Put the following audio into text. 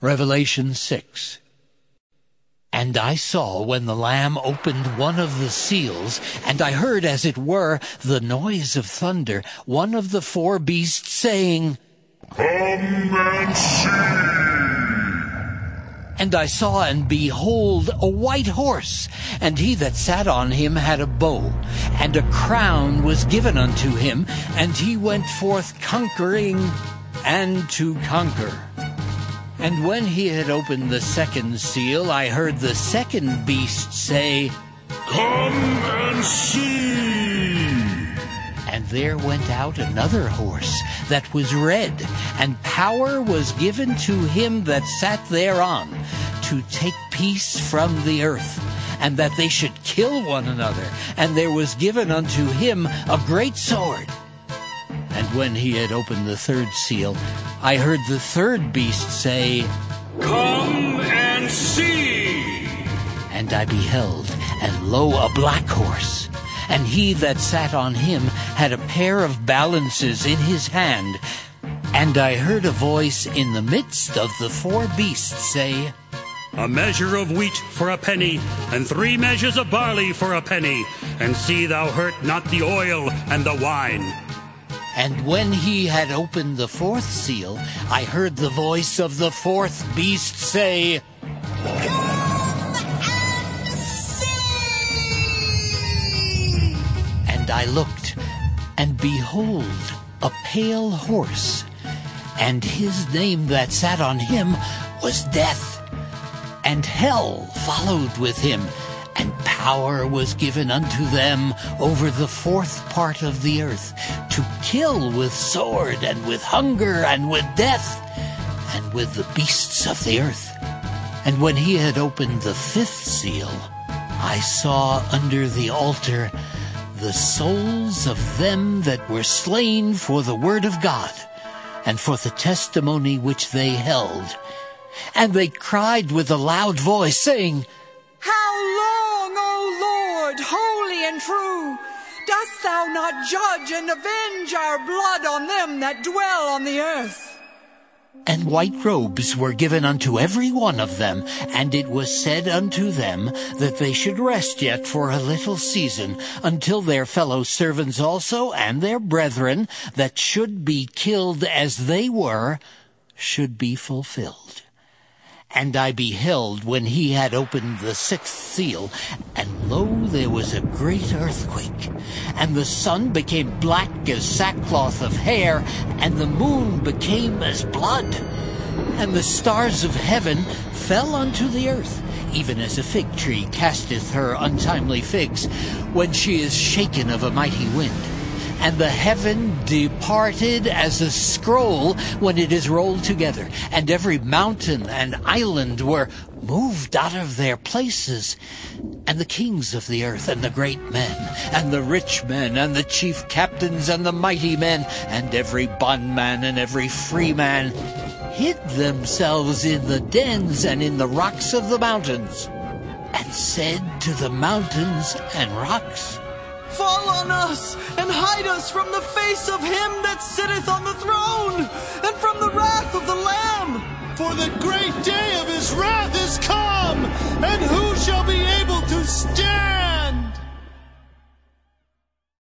Revelation 6. And I saw when the Lamb opened one of the seals, and I heard as it were the noise of thunder, one of the four beasts saying, Come and see! And I saw and behold a white horse, and he that sat on him had a bow, and a crown was given unto him, and he went forth conquering and to conquer. And when he had opened the second seal, I heard the second beast say, Come and see! And there went out another horse that was red, and power was given to him that sat thereon to take peace from the earth, and that they should kill one another. And there was given unto him a great sword. And when he had opened the third seal, I heard the third beast say, Come and see! And I beheld, and lo, a black horse. And he that sat on him had a pair of balances in his hand. And I heard a voice in the midst of the four beasts say, A measure of wheat for a penny, and three measures of barley for a penny, and see thou hurt not the oil and the wine. And when he had opened the fourth seal, I heard the voice of the fourth beast say, And I looked, and behold, a pale horse, and his name that sat on him was Death. And hell followed with him, and power was given unto them over the fourth part of the earth, to kill with sword, and with hunger, and with death, and with the beasts of the earth. And when he had opened the fifth seal, I saw under the altar the souls of them that were slain for the word of God, and for the testimony which they held. And they cried with a loud voice, saying, How long, O Lord, holy and true, dost thou not judge and avenge our blood on them that dwell on the earth? And white robes were given unto every one of them, and it was said unto them that they should rest yet for a little season, until their fellow servants also and their brethren that should be killed as they were should be fulfilled. And I beheld when he had opened the sixth seal, and lo, there was a great earthquake, and the sun became black as sackcloth of hair, and the moon became as blood, and the stars of heaven fell unto the earth, even as a fig tree casteth her untimely figs, when she is shaken of a mighty wind and the heaven departed as a scroll when it is rolled together, and every mountain and island were moved out of their places, and the kings of the earth, and the great men, and the rich men, and the chief captains, and the mighty men, and every bondman and every free man, hid themselves in the dens and in the rocks of the mountains, and said to the mountains and rocks, Fall on us and hide us from the face of him that sitteth on the throne and from the wrath of the Lamb. For the great day of his wrath is come, and who shall be able to stand?